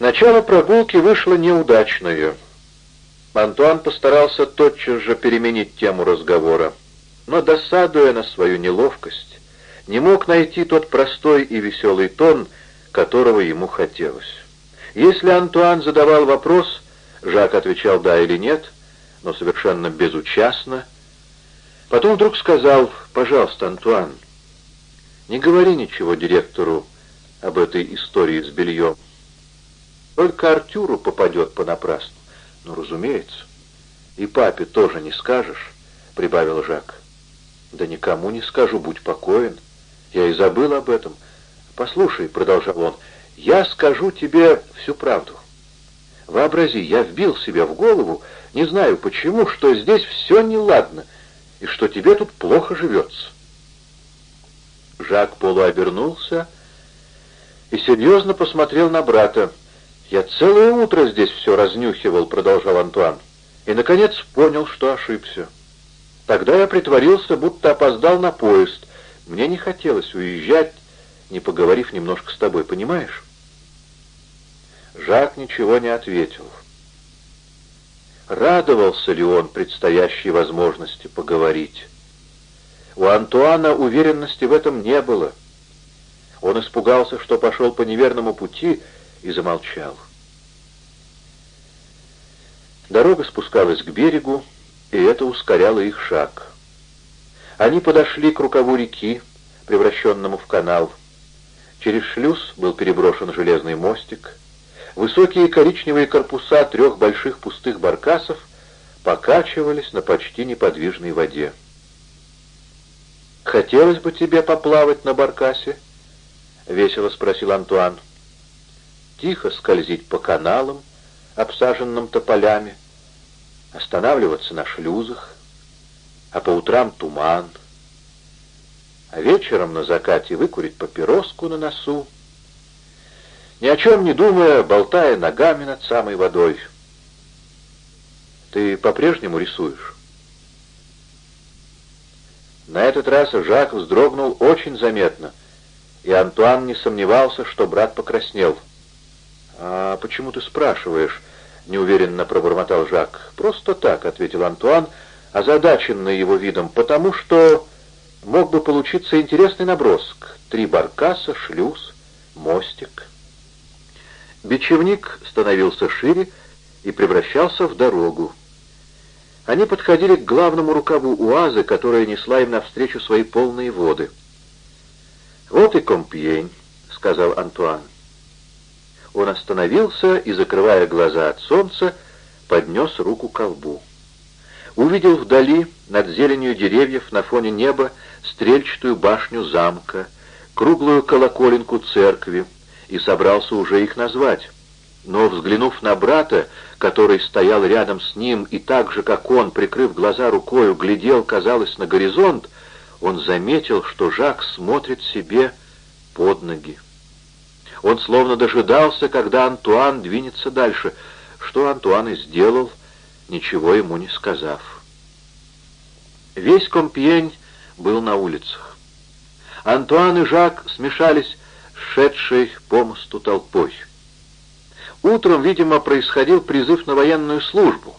Начало прогулки вышло неудачное. Антуан постарался тотчас же переменить тему разговора, но, досадуя на свою неловкость, не мог найти тот простой и веселый тон, которого ему хотелось. Если Антуан задавал вопрос, Жак отвечал «да» или «нет», но совершенно безучастно. Потом вдруг сказал «пожалуйста, Антуан, не говори ничего директору об этой истории с бельем. Только Артюру попадет понапрасну. Ну, разумеется. И папе тоже не скажешь, прибавил Жак. Да никому не скажу, будь покоен. Я и забыл об этом. Послушай, продолжал он, я скажу тебе всю правду. Вообрази, я вбил себе в голову, не знаю почему, что здесь все неладно, и что тебе тут плохо живется. Жак полуобернулся и серьезно посмотрел на брата. «Я целое утро здесь все разнюхивал», — продолжал Антуан, и, наконец, понял, что ошибся. Тогда я притворился, будто опоздал на поезд. Мне не хотелось уезжать, не поговорив немножко с тобой, понимаешь? Жак ничего не ответил. Радовался ли он предстоящей возможности поговорить? У Антуана уверенности в этом не было. Он испугался, что пошел по неверному пути, и замолчал. Дорога спускалась к берегу, и это ускоряло их шаг. Они подошли к рукаву реки, превращенному в канал. Через шлюз был переброшен железный мостик. Высокие коричневые корпуса трех больших пустых баркасов покачивались на почти неподвижной воде. «Хотелось бы тебе поплавать на баркасе?» — весело спросил Антуан. «Тихо скользить по каналам, обсаженным тополями, останавливаться на шлюзах, а по утрам туман, а вечером на закате выкурить папироску на носу, ни о чем не думая, болтая ногами над самой водой. Ты по-прежнему рисуешь?» На этот раз Жак вздрогнул очень заметно, и Антуан не сомневался, что брат покраснел. «А почему ты спрашиваешь?» — неуверенно пробормотал Жак. «Просто так», — ответил Антуан, озадаченный его видом, «потому что мог бы получиться интересный наброск. Три баркаса, шлюз, мостик». Бичевник становился шире и превращался в дорогу. Они подходили к главному рукаву УАЗа, которая несла им навстречу свои полные воды. «Вот и Компьень», — сказал Антуан. Он остановился и, закрывая глаза от солнца, поднес руку к колбу. Увидел вдали, над зеленью деревьев, на фоне неба, стрельчатую башню замка, круглую колоколенку церкви, и собрался уже их назвать. Но, взглянув на брата, который стоял рядом с ним и так же, как он, прикрыв глаза рукою, глядел, казалось, на горизонт, он заметил, что Жак смотрит себе под ноги. Он словно дожидался, когда Антуан двинется дальше, что Антуан и сделал, ничего ему не сказав. Весь Компьень был на улицах. Антуан и Жак смешались с шедшей по мосту толпой. Утром, видимо, происходил призыв на военную службу.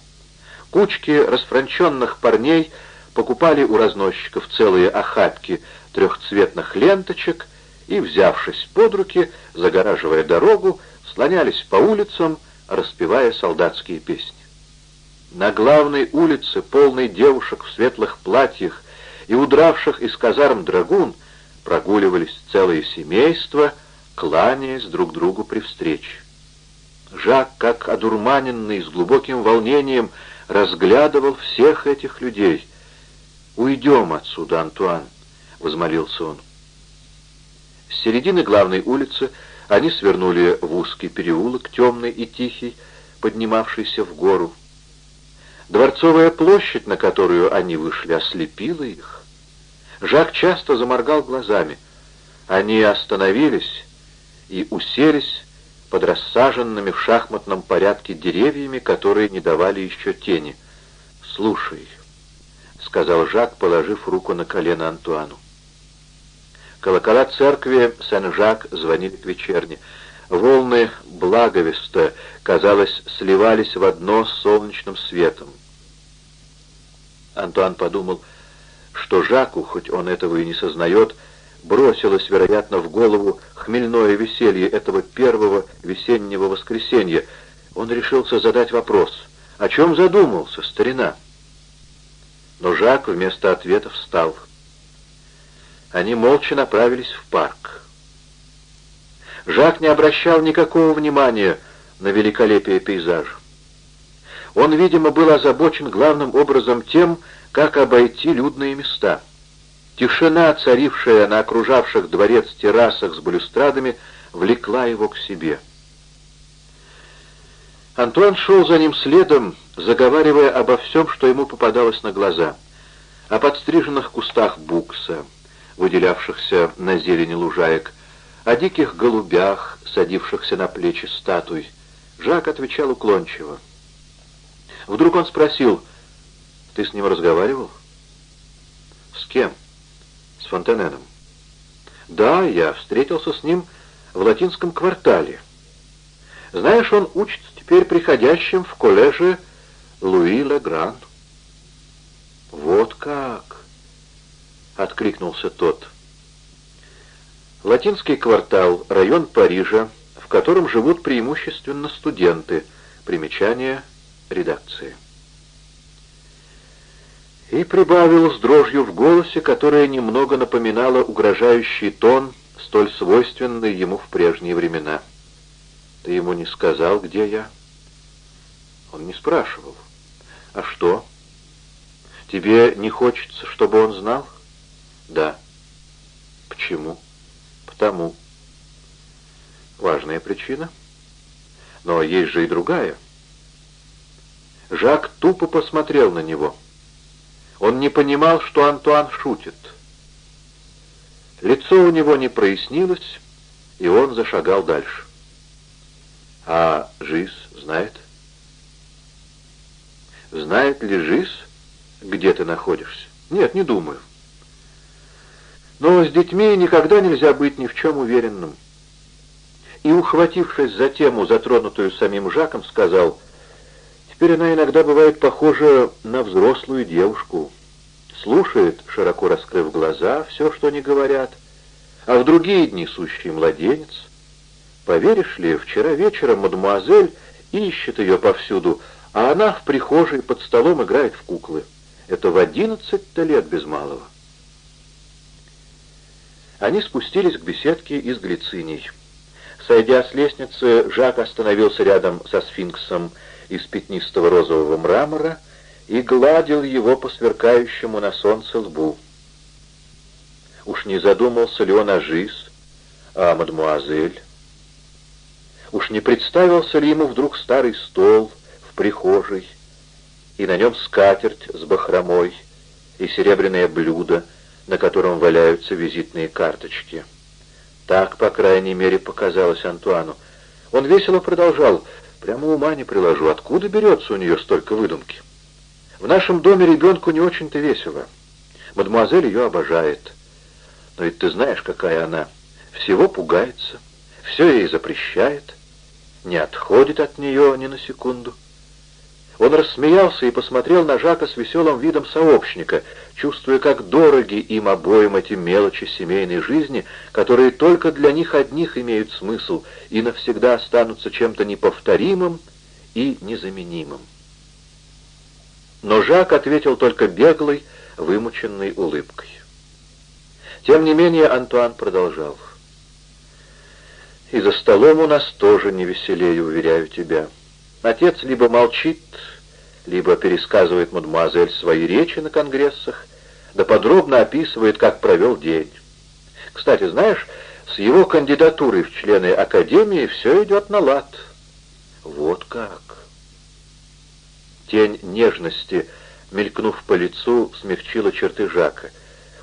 Кучки расфранченных парней покупали у разносчиков целые охапки трехцветных ленточек и, взявшись под руки, загораживая дорогу, слонялись по улицам, распевая солдатские песни. На главной улице, полной девушек в светлых платьях и удравших из казарм драгун, прогуливались целые семейства, кланяясь друг другу при встрече. Жак, как одурманенный, с глубоким волнением, разглядывал всех этих людей. «Уйдем отсюда, Антуан», — возмолился он. С середины главной улицы они свернули в узкий переулок, темный и тихий, поднимавшийся в гору. Дворцовая площадь, на которую они вышли, ослепила их. Жак часто заморгал глазами. Они остановились и уселись под рассаженными в шахматном порядке деревьями, которые не давали еще тени. «Слушай», — сказал Жак, положив руку на колено Антуану. Колокола церкви Сен-Жак звонили к вечерне. Волны благовеста, казалось, сливались в одно с солнечным светом. Антуан подумал, что Жаку, хоть он этого и не сознает, бросилось, вероятно, в голову хмельное веселье этого первого весеннего воскресенья. Он решился задать вопрос, о чем задумался старина? Но Жак вместо ответа встал. Они молча направились в парк. Жак не обращал никакого внимания на великолепие пейзажа. Он, видимо, был озабочен главным образом тем, как обойти людные места. Тишина, царившая на окружавших дворец террасах с балюстрадами, влекла его к себе. Антуан шел за ним следом, заговаривая обо всем, что ему попадалось на глаза. О подстриженных кустах букса, выделявшихся на зелени лужаек, о диких голубях, садившихся на плечи статуй. Жак отвечал уклончиво. Вдруг он спросил, «Ты с ним разговаривал?» «С кем?» «С Фонтененом». «Да, я встретился с ним в латинском квартале. Знаешь, он учится теперь приходящим в коллеже Луи Легран». «Вот как!» — откликнулся тот. Латинский квартал — район Парижа, в котором живут преимущественно студенты. Примечание редакции. И прибавил с дрожью в голосе, которая немного напоминала угрожающий тон, столь свойственный ему в прежние времена. «Ты ему не сказал, где я?» Он не спрашивал. «А что? Тебе не хочется, чтобы он знал?» «Да». «Почему?» «Потому». «Важная причина. Но есть же и другая». Жак тупо посмотрел на него. Он не понимал, что Антуан шутит. Лицо у него не прояснилось, и он зашагал дальше. А Жиз знает? Знает ли Жиз, где ты находишься? Нет, не думаю. Но с детьми никогда нельзя быть ни в чем уверенным. И, ухватившись за тему, затронутую самим Жаком, сказал — Теперь она иногда бывает похожа на взрослую девушку. Слушает, широко раскрыв глаза, все, что они говорят, а в другие дни сущий младенец. Поверишь ли, вчера вечером мадемуазель ищет ее повсюду, а она в прихожей под столом играет в куклы. Это в одиннадцать-то лет без малого. Они спустились к беседке из глициней. Сойдя с лестницы, Жак остановился рядом со сфинксом из пятнистого розового мрамора и гладил его по сверкающему на солнце лбу. Уж не задумался ли он о Жиз, а мадмуазель? Уж не представился ли ему вдруг старый стол в прихожей, и на нем скатерть с бахромой и серебряное блюдо, на котором валяются визитные карточки? Так, по крайней мере, показалось Антуану. Он весело продолжал — Прямо ума не приложу, откуда берется у нее столько выдумки. В нашем доме ребенку не очень-то весело. Мадемуазель ее обожает. Но ведь ты знаешь, какая она. Всего пугается, все ей запрещает, не отходит от нее ни на секунду. Он рассмеялся и посмотрел на Жака с веселым видом сообщника, чувствуя, как дороги им обоим эти мелочи семейной жизни, которые только для них одних имеют смысл и навсегда останутся чем-то неповторимым и незаменимым. Но Жак ответил только беглой, вымученной улыбкой. Тем не менее Антуан продолжал. «И за столом у нас тоже не веселее, уверяю тебя». Отец либо молчит, либо пересказывает мадемуазель свои речи на конгрессах, да подробно описывает, как провел день. Кстати, знаешь, с его кандидатурой в члены Академии все идет на лад. Вот как. Тень нежности, мелькнув по лицу, смягчила черты Жака.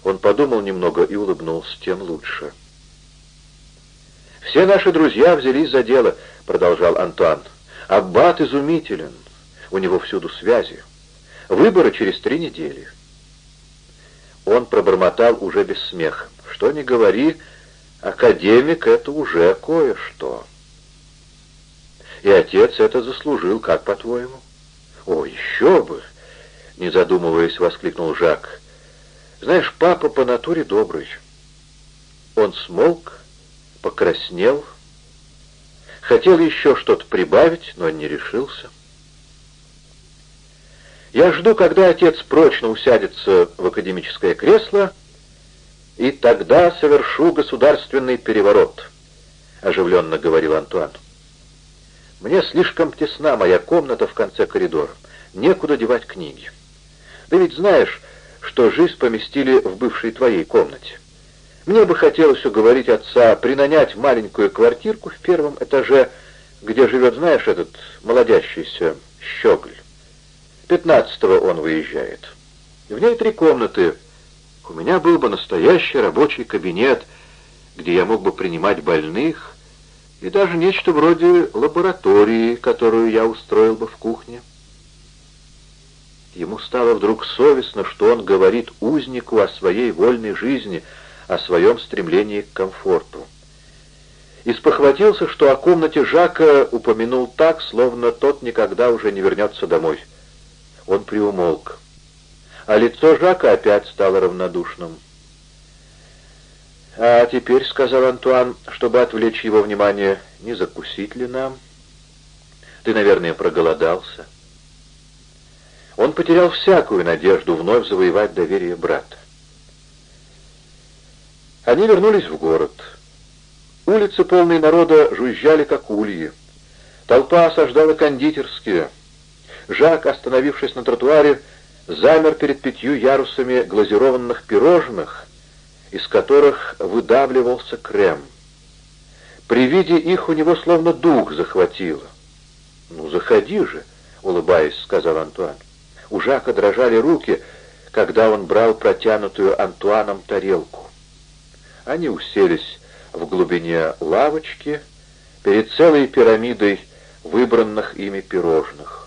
Он подумал немного и улыбнулся, тем лучше. «Все наши друзья взялись за дело», — продолжал Антуан. Аббат изумителен, у него всюду связи. Выборы через три недели. Он пробормотал уже без смеха. Что ни говори, академик — это уже кое-что. И отец это заслужил, как по-твоему? О, еще бы! Не задумываясь, воскликнул Жак. Знаешь, папа по натуре добрый. Он смолк, покраснел, хотел еще что-то прибавить, но не решился. Я жду, когда отец прочно усядется в академическое кресло, и тогда совершу государственный переворот, — оживленно говорил Антуан. Мне слишком тесна моя комната в конце коридора, некуда девать книги. Ты ведь знаешь, что жизнь поместили в бывшей твоей комнате. Мне бы хотелось уговорить отца принанять маленькую квартирку в первом этаже, где живет, знаешь, этот молодящийся щеголь. Пятнадцатого он выезжает. В ней три комнаты. У меня был бы настоящий рабочий кабинет, где я мог бы принимать больных, и даже нечто вроде лаборатории, которую я устроил бы в кухне. Ему стало вдруг совестно, что он говорит узнику о своей вольной жизни, о своем стремлении к комфорту. И что о комнате Жака упомянул так, словно тот никогда уже не вернется домой. Он приумолк. А лицо Жака опять стало равнодушным. «А теперь», — сказал Антуан, чтобы отвлечь его внимание, — «не закусить ли нам? Ты, наверное, проголодался». Он потерял всякую надежду вновь завоевать доверие брата. Они вернулись в город. Улицы, полные народа, жужжали, как ульи. Толпа осаждала кондитерские — Жак, остановившись на тротуаре, замер перед пятью ярусами глазированных пирожных, из которых выдавливался крем. При виде их у него словно дух захватило. «Ну, заходи же», — улыбаясь, сказал Антуан. У Жака дрожали руки, когда он брал протянутую Антуаном тарелку. Они уселись в глубине лавочки перед целой пирамидой выбранных ими пирожных.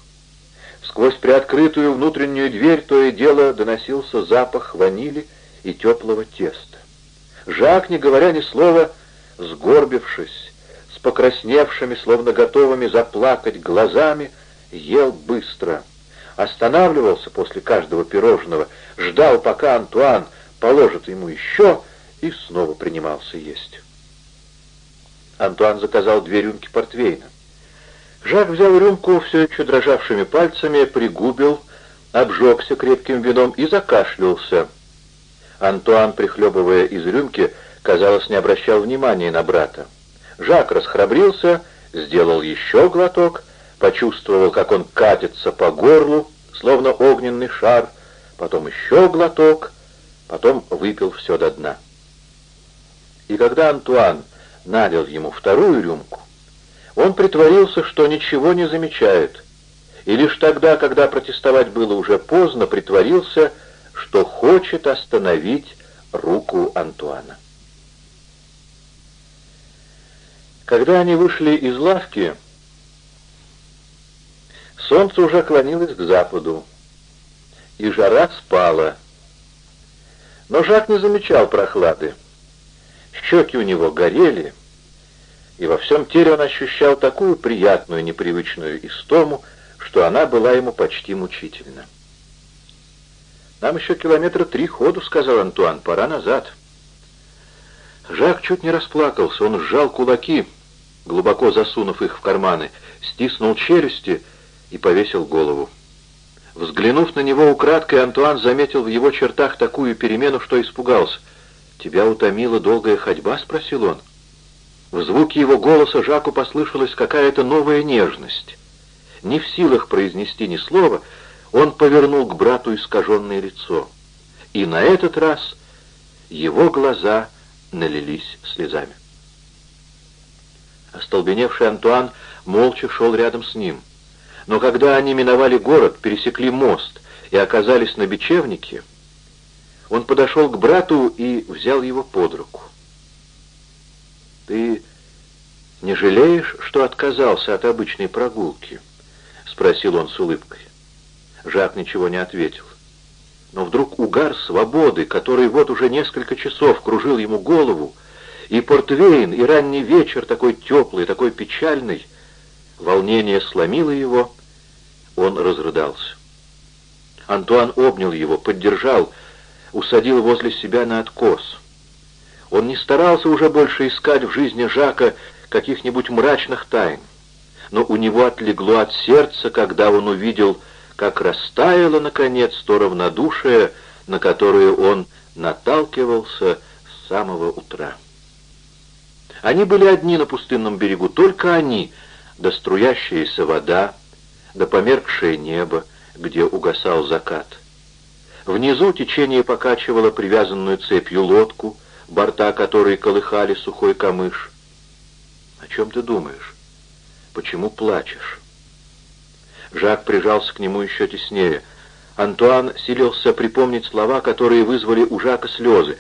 Сквозь приоткрытую внутреннюю дверь то и дело доносился запах ванили и теплого теста. Жак, не говоря ни слова, сгорбившись, с покрасневшими, словно готовыми заплакать глазами, ел быстро. Останавливался после каждого пирожного, ждал, пока Антуан положит ему еще, и снова принимался есть. Антуан заказал две рюмки портвейна. Жак взял рюмку все еще дрожавшими пальцами, пригубил, обжегся крепким вином и закашлялся. Антуан, прихлебывая из рюмки, казалось, не обращал внимания на брата. Жак расхрабрился, сделал еще глоток, почувствовал, как он катится по горлу, словно огненный шар, потом еще глоток, потом выпил все до дна. И когда Антуан налил ему вторую рюмку, он притворился, что ничего не замечает, и лишь тогда, когда протестовать было уже поздно, притворился, что хочет остановить руку Антуана. Когда они вышли из лавки, солнце уже клонилось к западу, и жара спала. Но Жак не замечал прохлады. Щеки у него горели, и во всем теле он ощущал такую приятную, непривычную истому, что она была ему почти мучительна. «Нам еще километра три ходу», — сказал Антуан, — «пора назад». Жак чуть не расплакался, он сжал кулаки, глубоко засунув их в карманы, стиснул челюсти и повесил голову. Взглянув на него украдкой, Антуан заметил в его чертах такую перемену, что испугался. «Тебя утомила долгая ходьба?» — спросил он. В звуке его голоса Жаку послышалась какая-то новая нежность. Не в силах произнести ни слова, он повернул к брату искаженное лицо. И на этот раз его глаза налились слезами. Остолбеневший Антуан молча шел рядом с ним. Но когда они миновали город, пересекли мост и оказались на бечевнике, он подошел к брату и взял его под руку. «Ты не жалеешь, что отказался от обычной прогулки?» — спросил он с улыбкой. Жак ничего не ответил. Но вдруг угар свободы, который вот уже несколько часов кружил ему голову, и портвейн, и ранний вечер такой теплый, такой печальный, Волнение сломило его, он разрыдался. Антуан обнял его, поддержал, усадил возле себя на откос. Он не старался уже больше искать в жизни Жака каких-нибудь мрачных тайн, но у него отлегло от сердца, когда он увидел, как растаяло, наконец, то равнодушие, на которое он наталкивался с самого утра. Они были одни на пустынном берегу, только они, да струящаяся вода, да померкшее небо, где угасал закат. Внизу течение покачивало привязанную цепью лодку, борта которой колыхали сухой камыш. «О чем ты думаешь? Почему плачешь?» Жак прижался к нему еще теснее. Антуан силился припомнить слова, которые вызвали у Жака слезы.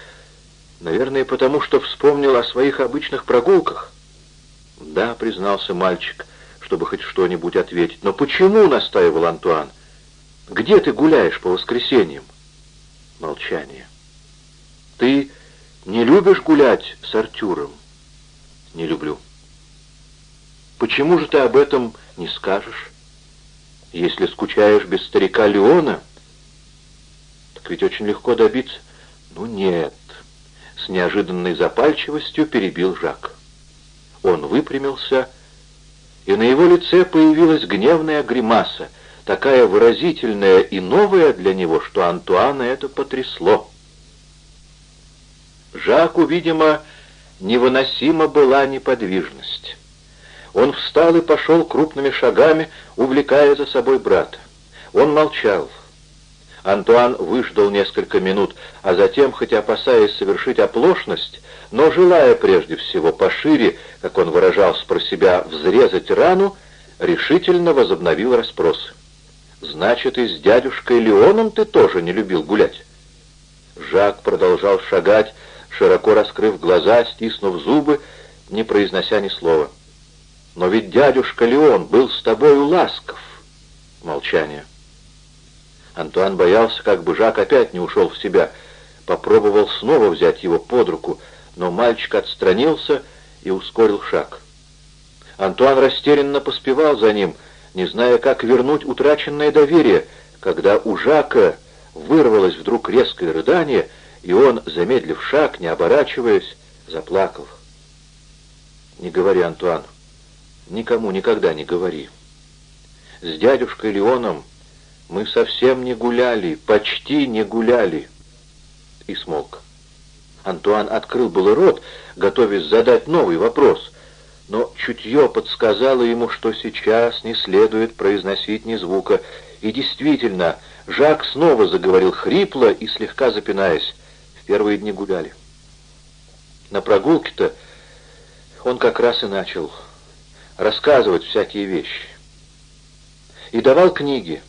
Наверное, потому что вспомнил о своих обычных прогулках. «Да», — признался мальчик, чтобы хоть что-нибудь ответить. «Но почему?» — настаивал Антуан. «Где ты гуляешь по воскресеньям?» Молчание. «Ты не любишь гулять с Артюром?» «Не люблю». «Почему же ты об этом не скажешь?» «Если скучаешь без старика Леона...» «Так ведь очень легко добиться...» «Ну нет...» С неожиданной запальчивостью перебил Жак. Он выпрямился, и на его лице появилась гневная гримаса — такая выразительная и новая для него, что Антуана это потрясло. Жаку, видимо, невыносима была неподвижность. Он встал и пошел крупными шагами, увлекая за собой брата. Он молчал. Антуан выждал несколько минут, а затем, хотя опасаясь совершить оплошность, но желая прежде всего пошире, как он выражался про себя, взрезать рану, решительно возобновил расспросы. Значит, и с дядюшкой Леоном ты тоже не любил гулять?» Жак продолжал шагать, широко раскрыв глаза, стиснув зубы, не произнося ни слова. «Но ведь дядюшка Леон был с тобою ласков!» Молчание. Антуан боялся, как бы Жак опять не ушел в себя. Попробовал снова взять его под руку, но мальчик отстранился и ускорил шаг. Антуан растерянно поспевал за ним — не зная, как вернуть утраченное доверие, когда у Жака вырвалось вдруг резкое рыдание, и он, замедлив шаг, не оборачиваясь, заплакал. «Не говори, Антуан, никому никогда не говори. С дядюшкой Леоном мы совсем не гуляли, почти не гуляли». И смолк. Антуан открыл был рот, готовясь задать новый вопрос — но чутье подсказало ему, что сейчас не следует произносить ни звука. И действительно, Жак снова заговорил хрипло и слегка запинаясь. Первые дни гуляли. На прогулке-то он как раз и начал рассказывать всякие вещи. И давал книги.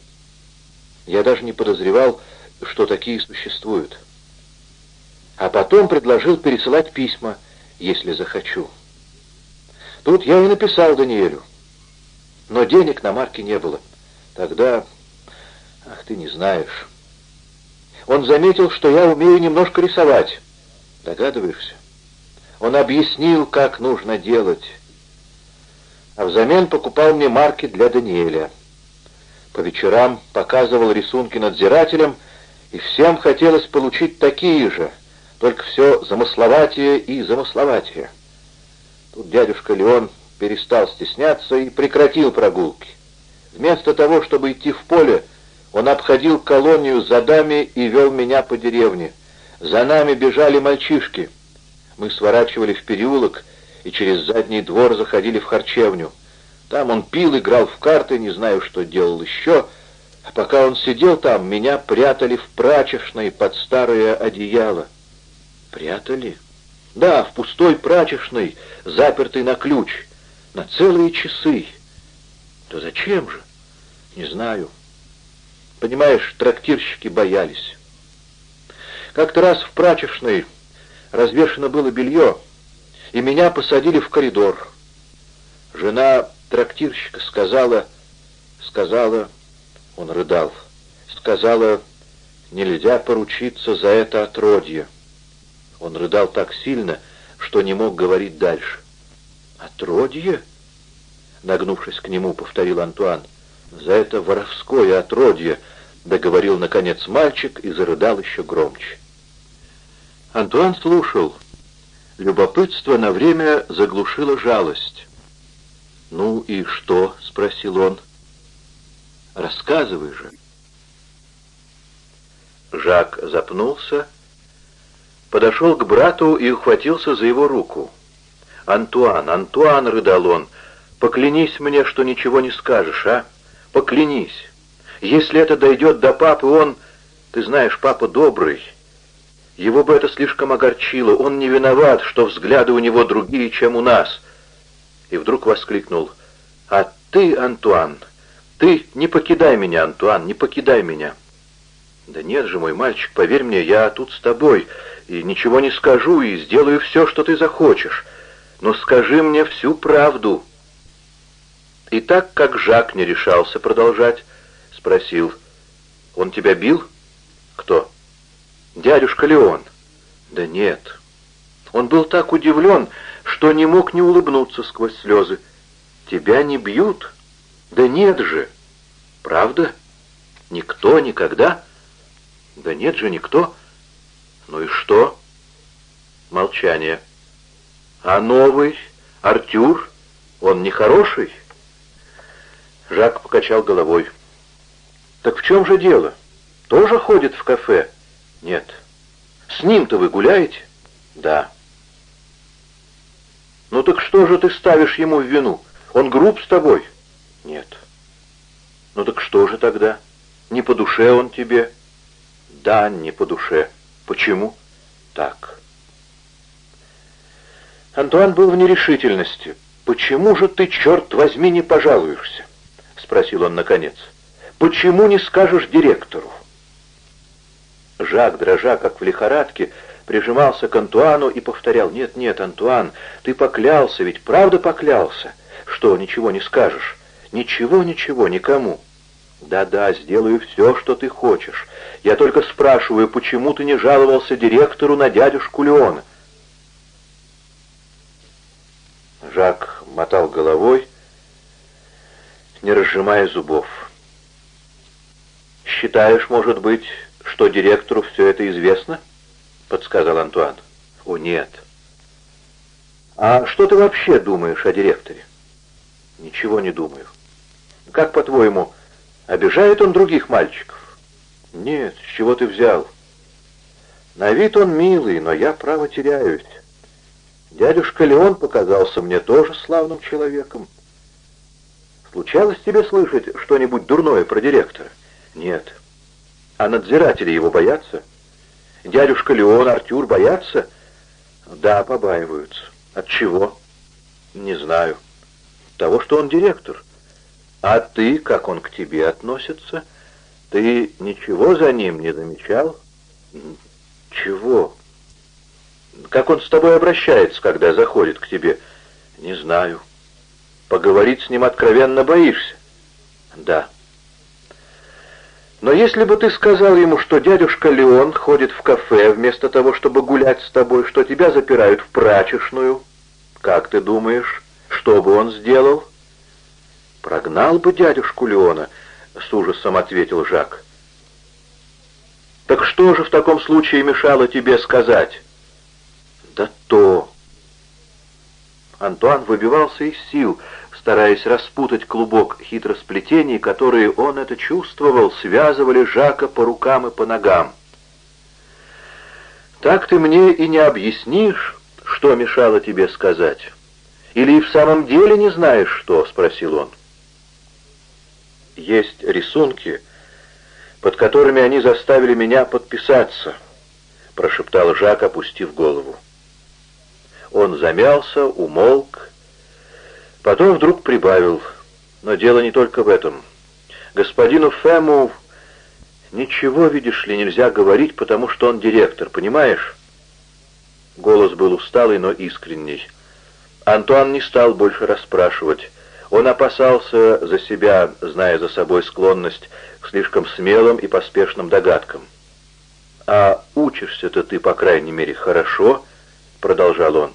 Я даже не подозревал, что такие существуют. А потом предложил пересылать письма, если захочу. Тут я и написал Даниэлю. Но денег на марке не было. Тогда... Ах, ты не знаешь. Он заметил, что я умею немножко рисовать. Догадываешься? Он объяснил, как нужно делать. А взамен покупал мне марки для Даниэля. По вечерам показывал рисунки надзирателям, и всем хотелось получить такие же, только все замысловатее и замысловатее. Тут дядюшка Леон перестал стесняться и прекратил прогулки. Вместо того, чтобы идти в поле, он обходил колонию за дами и вел меня по деревне. За нами бежали мальчишки. Мы сворачивали в переулок и через задний двор заходили в харчевню. Там он пил, играл в карты, не знаю, что делал еще. А пока он сидел там, меня прятали в прачечной под старое одеяло. Прятали? Да, в пустой прачечной, запертый на ключ, на целые часы. То зачем же? Не знаю. Понимаешь, трактирщики боялись. Как-то раз в прачечной развешено было белье, и меня посадили в коридор. Жена трактирщика сказала, сказала, он рыдал, сказала, нельзя поручиться за это отродье. Он рыдал так сильно, что не мог говорить дальше. «Отродье?» нагнувшись к нему, повторил Антуан. «За это воровское отродье!» — договорил, наконец, мальчик и зарыдал еще громче. Антуан слушал. Любопытство на время заглушило жалость. «Ну и что?» — спросил он. «Рассказывай же». Жак запнулся, подошел к брату и ухватился за его руку. «Антуан, Антуан!» — рыдал он. «Поклянись мне, что ничего не скажешь, а? Поклянись! Если это дойдет до папы, он... Ты знаешь, папа добрый. Его бы это слишком огорчило. Он не виноват, что взгляды у него другие, чем у нас». И вдруг воскликнул. «А ты, Антуан, ты не покидай меня, Антуан, не покидай меня!» «Да нет же, мой мальчик, поверь мне, я тут с тобой, и ничего не скажу, и сделаю все, что ты захочешь. Но скажи мне всю правду». И так как Жак не решался продолжать, спросил, «Он тебя бил?» «Кто?» «Дядюшка Леон». «Да нет». Он был так удивлен, что не мог не улыбнуться сквозь слезы. «Тебя не бьют?» «Да нет же!» «Правда? Никто никогда?» «Да нет же никто». «Ну и что?» Молчание. «А новый? Артюр? Он нехороший?» Жак покачал головой. «Так в чем же дело? Тоже ходит в кафе?» «Нет». «С ним-то вы гуляете?» «Да». «Ну так что же ты ставишь ему в вину? Он груб с тобой?» «Нет». «Ну так что же тогда? Не по душе он тебе?» «Да, не по душе. Почему?» «Так». Антуан был в нерешительности. «Почему же ты, черт возьми, не пожалуешься?» — спросил он наконец. «Почему не скажешь директору?» Жак, дрожа, как в лихорадке, прижимался к Антуану и повторял, «Нет, нет, Антуан, ты поклялся, ведь правда поклялся? Что, ничего не скажешь? Ничего, ничего, никому». «Да-да, сделаю все, что ты хочешь. Я только спрашиваю, почему ты не жаловался директору на дядюшку Леона?» Жак мотал головой, не разжимая зубов. «Считаешь, может быть, что директору все это известно?» — подсказал Антуан. «О, нет». «А что ты вообще думаешь о директоре?» «Ничего не думаю». «Как, по-твоему, обижает он других мальчиков?» «Нет, с чего ты взял?» «На вид он милый, но я, право, теряюсь. Дядюшка Леон показался мне тоже славным человеком. Случалось тебе слышать что-нибудь дурное про директора? Нет. А надзиратели его боятся? Дядюшка Леон, Артюр боятся? Да, побаиваются. От чего? Не знаю. Того, что он директор. А ты, как он к тебе относится? Ты ничего за ним не замечал? Чего? Как он с тобой обращается, когда заходит к тебе? Не знаю. Поговорить с ним откровенно боишься? Да. Но если бы ты сказал ему, что дядюшка Леон ходит в кафе вместо того, чтобы гулять с тобой, что тебя запирают в прачечную, как ты думаешь, что бы он сделал? Прогнал бы дядюшку Леона, с ужасом ответил Жак. Так что же в таком случае мешало тебе сказать? Да то... Антуан выбивался из сил, стараясь распутать клубок хитросплетений, которые он это чувствовал, связывали Жака по рукам и по ногам. «Так ты мне и не объяснишь, что мешало тебе сказать? Или и в самом деле не знаешь, что?» — спросил он. «Есть рисунки, под которыми они заставили меня подписаться», — прошептал Жак, опустив голову. Он замялся, умолк, потом вдруг прибавил. Но дело не только в этом. Господину Фему ничего, видишь ли, нельзя говорить, потому что он директор, понимаешь? Голос был усталый, но искренний. Антуан не стал больше расспрашивать. Он опасался за себя, зная за собой склонность к слишком смелым и поспешным догадкам. «А учишься-то ты, по крайней мере, хорошо?» — продолжал он.